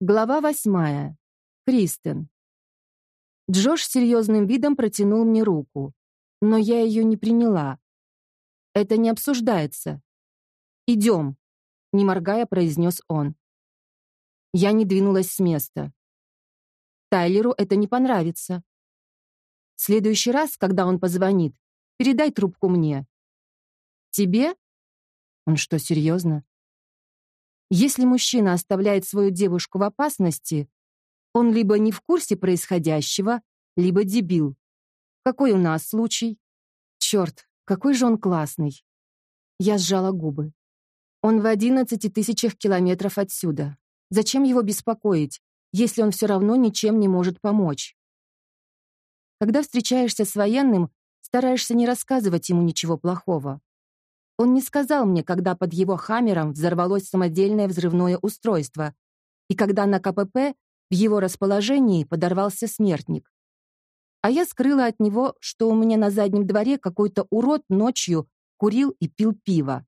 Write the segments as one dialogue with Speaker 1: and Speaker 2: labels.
Speaker 1: Глава восьмая. Кристен. Джош серьезным видом протянул мне руку, но я ее не приняла. Это не обсуждается. «Идем», — не моргая, произнес он. Я не двинулась с места. Тайлеру это не понравится. В следующий раз, когда он позвонит, передай трубку мне. Тебе? Он что, серьезно? Если мужчина оставляет свою девушку в опасности, он либо не в курсе происходящего, либо дебил. Какой у нас случай? Черт, какой же он классный. Я сжала губы. Он в одиннадцати тысячах километров отсюда. Зачем его беспокоить, если он все равно ничем не может помочь? Когда встречаешься с военным, стараешься не рассказывать ему ничего плохого. Он не сказал мне, когда под его хаммером взорвалось самодельное взрывное устройство, и когда на КПП в его расположении подорвался смертник. А я скрыла от него, что у меня на заднем дворе какой-то урод ночью курил и пил пиво.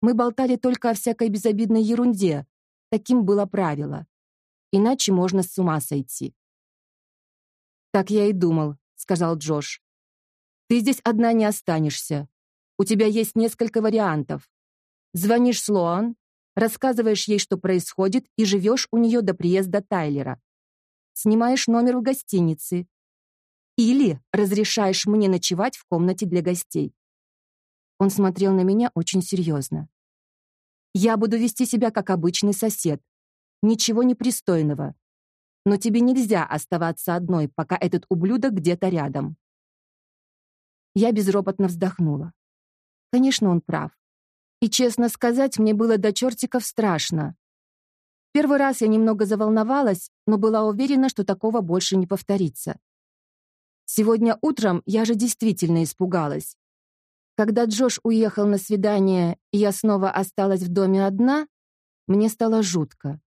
Speaker 1: Мы болтали только о всякой безобидной ерунде. Таким было правило. Иначе можно с ума сойти. «Так я и думал», — сказал Джош. «Ты здесь одна не останешься. У тебя есть несколько вариантов. Звонишь Слоан, рассказываешь ей, что происходит, и живешь у нее до приезда Тайлера. Снимаешь номер в гостинице. Или разрешаешь мне ночевать в комнате для гостей. Он смотрел на меня очень серьезно. Я буду вести себя как обычный сосед. Ничего непристойного. Но тебе нельзя оставаться одной, пока этот ублюдок где-то рядом. Я безропотно вздохнула. Конечно, он прав. И, честно сказать, мне было до чертиков страшно. Первый раз я немного заволновалась, но была уверена, что такого больше не повторится. Сегодня утром я же действительно испугалась. Когда Джош уехал на свидание, и я снова осталась в доме одна, мне стало жутко.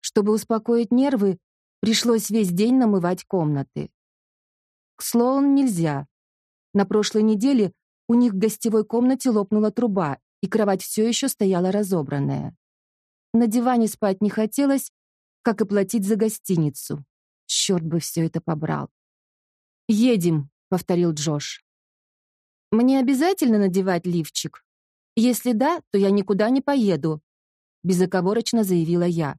Speaker 1: Чтобы успокоить нервы, пришлось весь день намывать комнаты. К Слоун нельзя. На прошлой неделе у них в гостевой комнате лопнула труба, и кровать все еще стояла разобранная. На диване спать не хотелось, как и платить за гостиницу. Черт бы все это побрал. «Едем», — повторил Джош. «Мне обязательно надевать лифчик? Если да, то я никуда не поеду», — безоговорочно заявила я.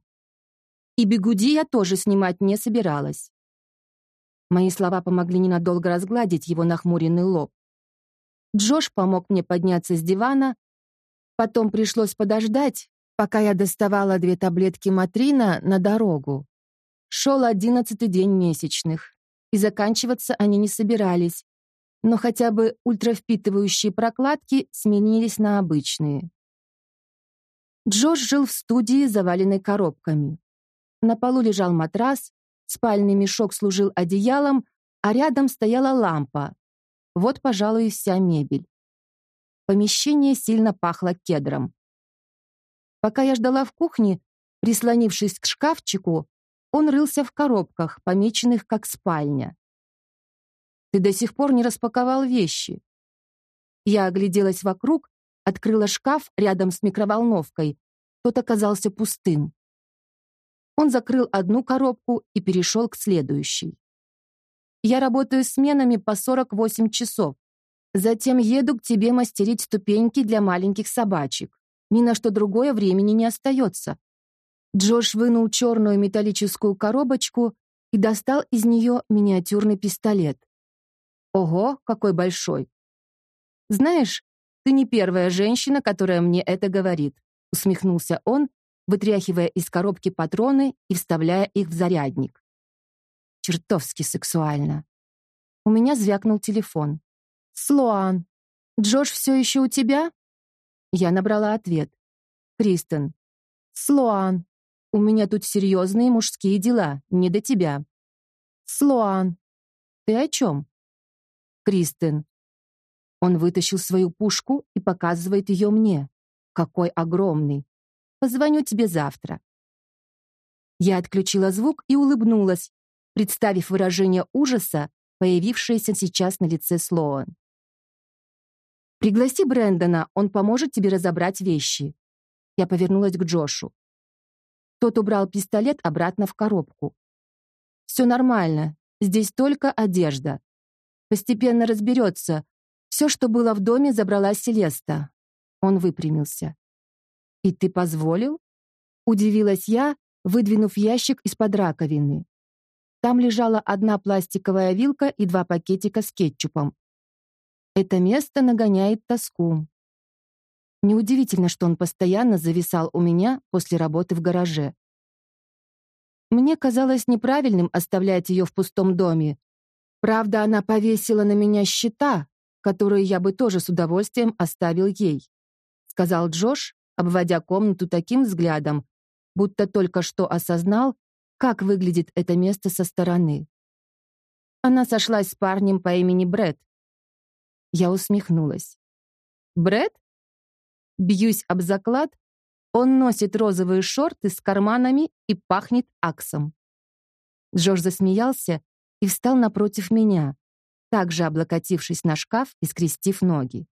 Speaker 1: И бегуди я тоже снимать не собиралась. Мои слова помогли ненадолго разгладить его нахмуренный лоб. Джош помог мне подняться с дивана. Потом пришлось подождать, пока я доставала две таблетки Матрина на дорогу. Шел одиннадцатый день месячных, и заканчиваться они не собирались, но хотя бы ультравпитывающие прокладки сменились на обычные. Джош жил в студии, заваленной коробками. На полу лежал матрас, спальный мешок служил одеялом, а рядом стояла лампа, вот, пожалуй, и вся мебель. Помещение сильно пахло кедром. Пока я ждала в кухне, прислонившись к шкафчику, он рылся в коробках, помеченных как спальня. «Ты до сих пор не распаковал вещи». Я огляделась вокруг, открыла шкаф рядом с микроволновкой. Тот оказался пустым. Он закрыл одну коробку и перешел к следующей. Я работаю сменами по 48 часов. Затем еду к тебе мастерить ступеньки для маленьких собачек. Ни на что другое времени не остается. Джош вынул черную металлическую коробочку и достал из нее миниатюрный пистолет. Ого, какой большой. Знаешь, ты не первая женщина, которая мне это говорит, усмехнулся он, вытряхивая из коробки патроны и вставляя их в зарядник. Чертовски сексуально. У меня звякнул телефон. «Слоан, Джош все еще у тебя?» Я набрала ответ. «Кристен, Слоан, у меня тут серьезные мужские дела, не до тебя». «Слоан, ты о чем?» «Кристен». Он вытащил свою пушку и показывает ее мне. Какой огромный. Позвоню тебе завтра. Я отключила звук и улыбнулась, представив выражение ужаса, появившееся сейчас на лице Слоан. «Пригласи Брэндона, он поможет тебе разобрать вещи». Я повернулась к Джошу. Тот убрал пистолет обратно в коробку. «Все нормально, здесь только одежда. Постепенно разберется. Все, что было в доме, забрала Селеста». Он выпрямился. «И ты позволил?» Удивилась я, выдвинув ящик из-под раковины. Там лежала одна пластиковая вилка и два пакетика с кетчупом. Это место нагоняет тоску. Неудивительно, что он постоянно зависал у меня после работы в гараже. Мне казалось неправильным оставлять ее в пустом доме. Правда, она повесила на меня счета, которые я бы тоже с удовольствием оставил ей, сказал Джош, обводя комнату таким взглядом, будто только что осознал, как выглядит это место со стороны. Она сошлась с парнем по имени Брэд. Я усмехнулась. Брэд? Бьюсь об заклад, он носит розовые шорты с карманами и пахнет аксом. Джордж засмеялся и встал напротив меня, также облокотившись на шкаф и скрестив ноги.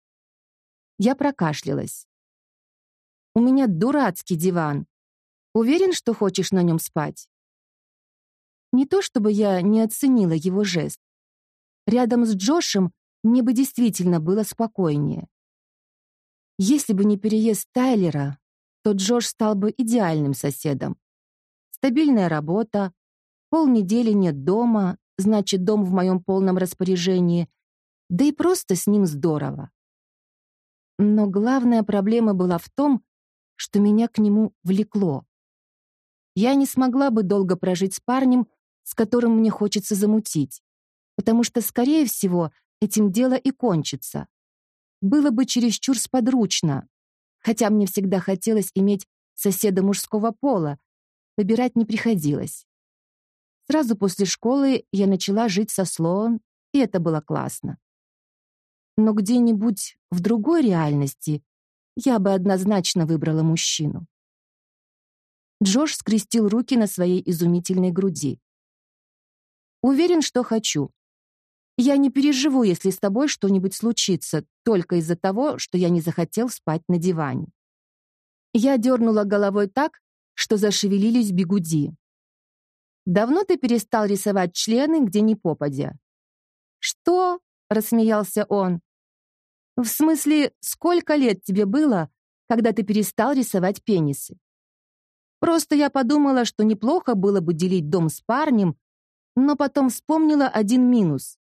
Speaker 1: Я прокашлялась. «У меня дурацкий диван. Уверен, что хочешь на нем спать?» Не то чтобы я не оценила его жест. Рядом с Джошем мне бы действительно было спокойнее. Если бы не переезд Тайлера, то Джош стал бы идеальным соседом. Стабильная работа, полнедели нет дома, значит, дом в моем полном распоряжении, да и просто с ним здорово. Но главная проблема была в том, что меня к нему влекло. Я не смогла бы долго прожить с парнем, с которым мне хочется замутить, потому что, скорее всего, этим дело и кончится. Было бы чересчур сподручно, хотя мне всегда хотелось иметь соседа мужского пола, выбирать не приходилось. Сразу после школы я начала жить со Слоан, и это было классно. Но где-нибудь в другой реальности я бы однозначно выбрала мужчину. Джош скрестил руки на своей изумительной груди. Уверен, что хочу. Я не переживу, если с тобой что-нибудь случится, только из-за того, что я не захотел спать на диване. Я дернула головой так, что зашевелились бегуди. «Давно ты перестал рисовать члены, где ни попадя?» «Что?» — рассмеялся он. «В смысле, сколько лет тебе было, когда ты перестал рисовать пенисы?» «Просто я подумала, что неплохо было бы делить дом с парнем, но потом вспомнила один минус.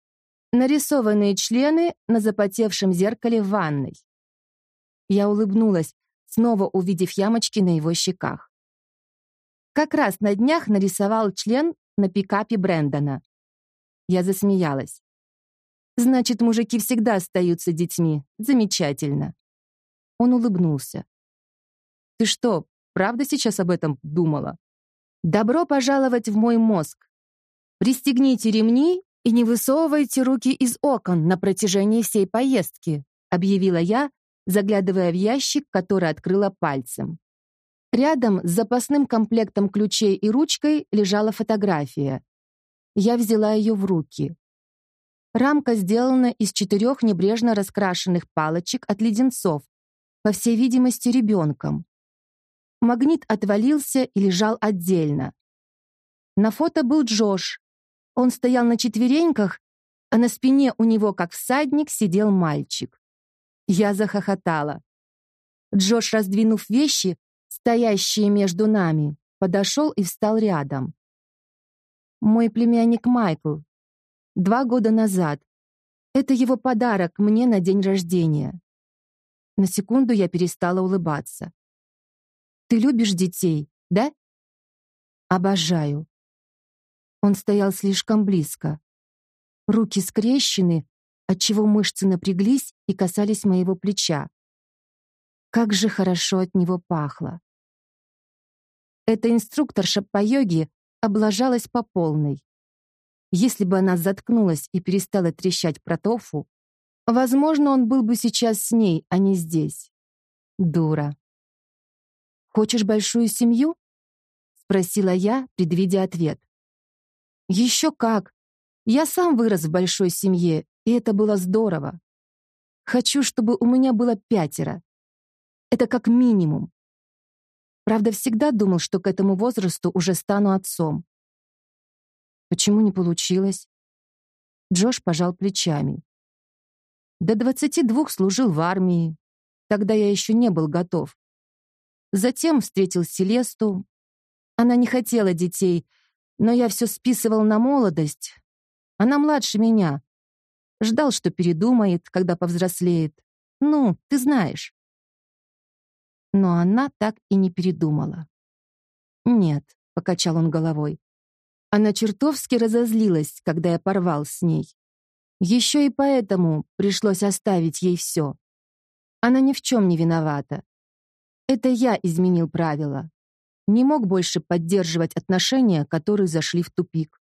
Speaker 1: Нарисованные члены на запотевшем зеркале в ванной. Я улыбнулась, снова увидев ямочки на его щеках. Как раз на днях нарисовал член на пикапе Брэндона. Я засмеялась. Значит, мужики всегда остаются детьми. Замечательно. Он улыбнулся. Ты что, правда сейчас об этом думала? Добро пожаловать в мой мозг. Пристегните ремни и не высовывайте руки из окон на протяжении всей поездки», объявила я, заглядывая в ящик, который открыла пальцем. Рядом с запасным комплектом ключей и ручкой лежала фотография. Я взяла ее в руки. Рамка сделана из четырех небрежно раскрашенных палочек от леденцов, по всей видимости, ребенком. Магнит отвалился и лежал отдельно. На фото был Джош, он стоял на четвереньках, а на спине у него, как всадник, сидел мальчик. Я захохотала. Джош, раздвинув вещи, стоящие между нами, подошел и встал рядом. Мой племянник Майкл. Два года назад. Это его подарок мне на день рождения. На секунду я перестала улыбаться. Ты любишь детей, да? Обожаю. Он стоял слишком близко. Руки скрещены, отчего мышцы напряглись и касались моего плеча. Как же хорошо от него пахло. Эта инструкторша по йоге облажалась по полной. Если бы она заткнулась и перестала трещать про тофу, возможно, он был бы сейчас с ней, а не здесь. Дура. «Хочешь большую семью?» — спросила я, предвидя ответ. Еще как! Я сам вырос в большой семье, и это было здорово. Хочу, чтобы у меня было пятеро. Это как минимум. Правда, всегда думал, что к этому возрасту уже стану отцом. Почему не получилось? Джош пожал плечами. До двадцати двух служил в армии. Тогда я еще не был готов. Затем встретил Селесту. Она не хотела детей, но я все списывал на молодость. Она младше меня. Ждал, что передумает, когда повзрослеет. Ну, ты знаешь. Но она так и не передумала. «Нет», — покачал он головой. Она чертовски разозлилась, когда я порвал с ней. Еще и поэтому пришлось оставить ей все. Она ни в чем не виновата. Это я изменил правила. Не мог больше поддерживать отношения, которые зашли в тупик.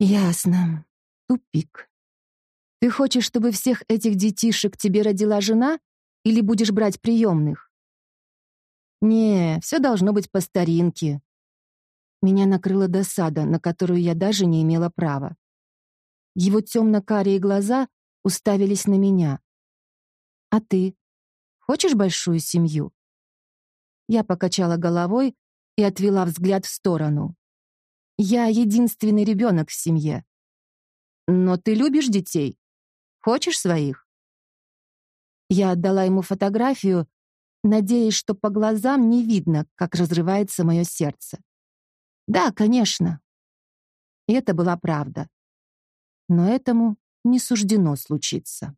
Speaker 1: Ясно. Тупик. Ты хочешь, чтобы всех этих детишек тебе родила жена или будешь брать приемных? Не, все должно быть по старинке. Меня накрыла досада, на которую я даже не имела права. Его темно-карие глаза уставились на меня. «А ты? Хочешь большую семью?» Я покачала головой и отвела взгляд в сторону. «Я единственный ребенок в семье. Но ты любишь детей? Хочешь своих?» Я отдала ему фотографию, надеясь, что по глазам не видно, как разрывается мое сердце. «Да, конечно». И это была правда но этому не суждено случиться.